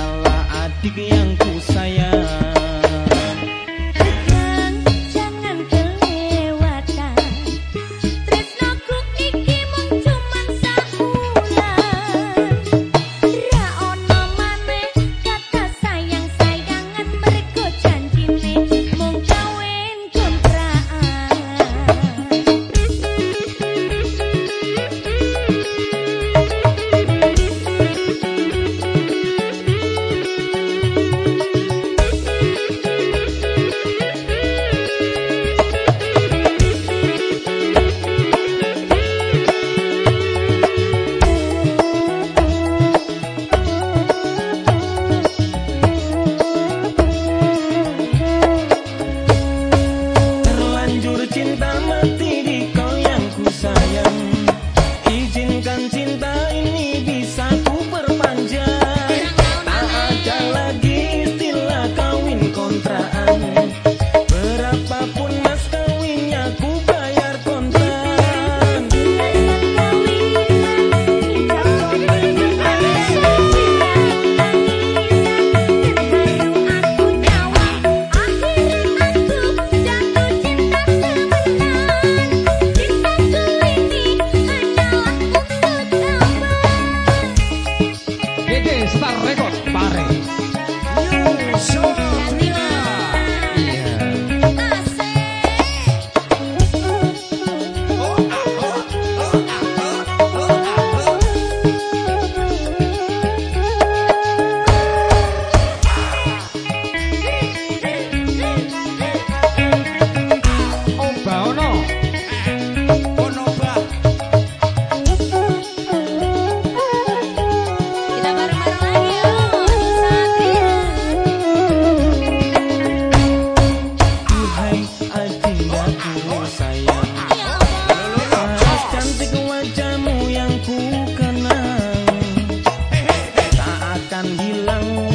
hanyalah adik yang ku sayang.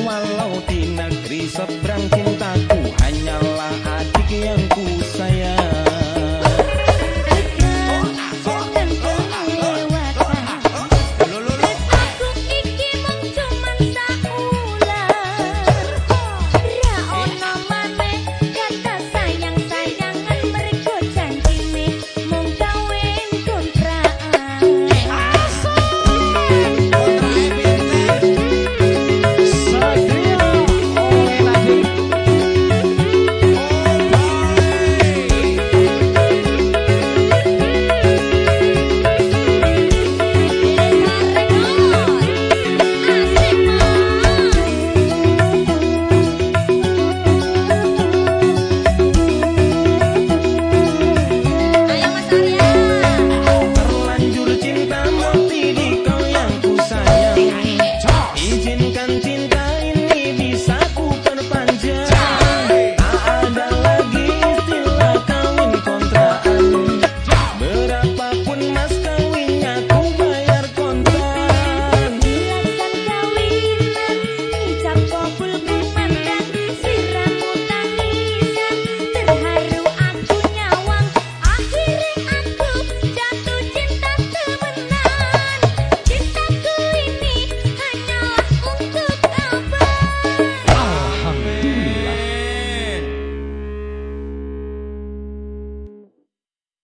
walau di negeri seberang.